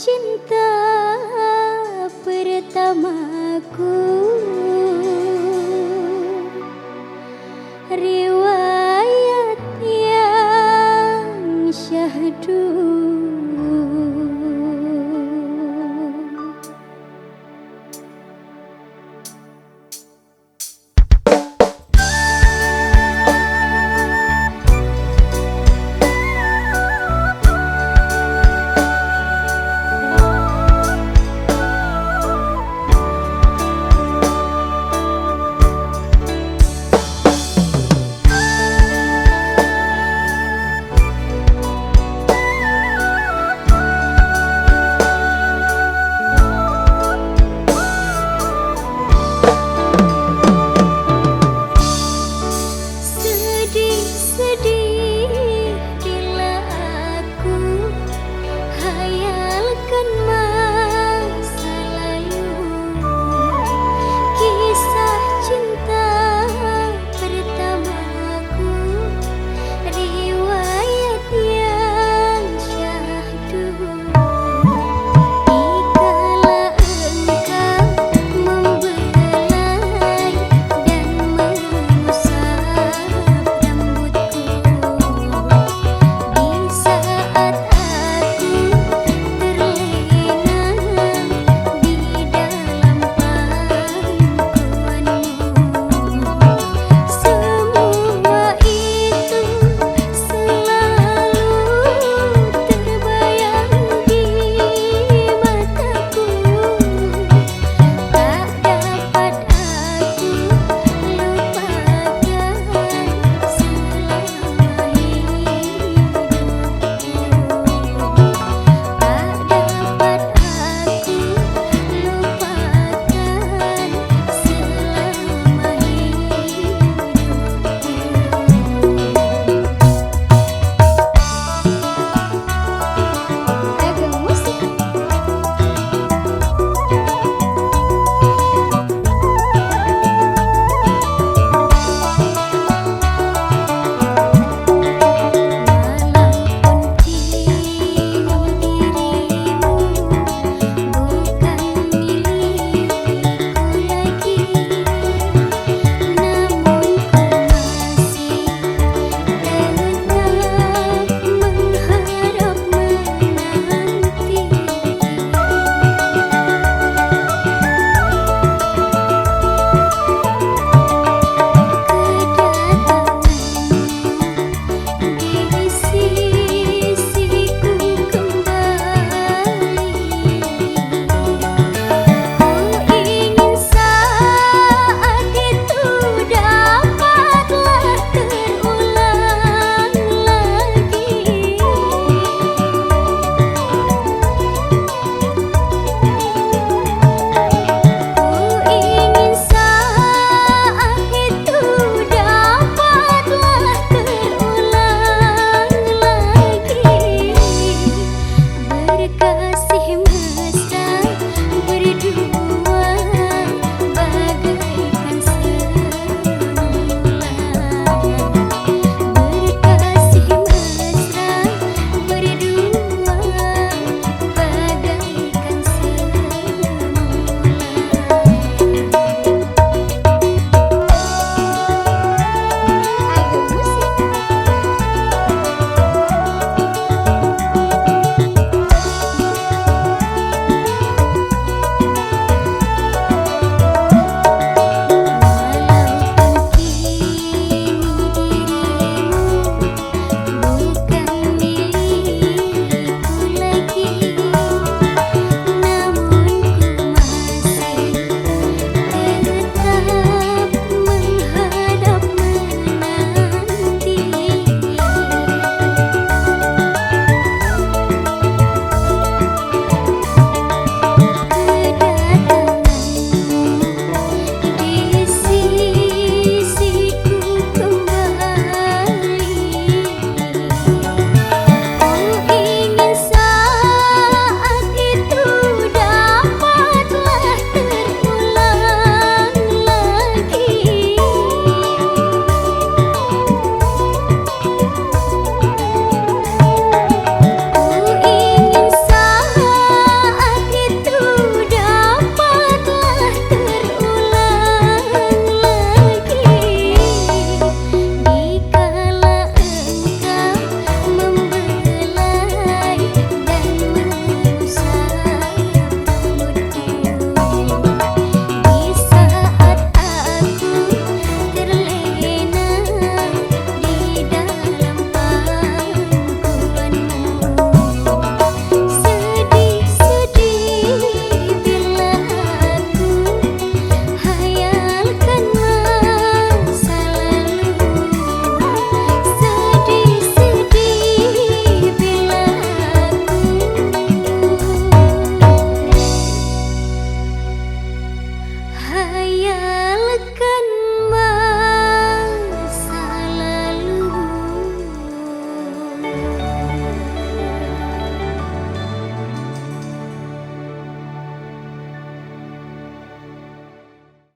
cinta pertamaku.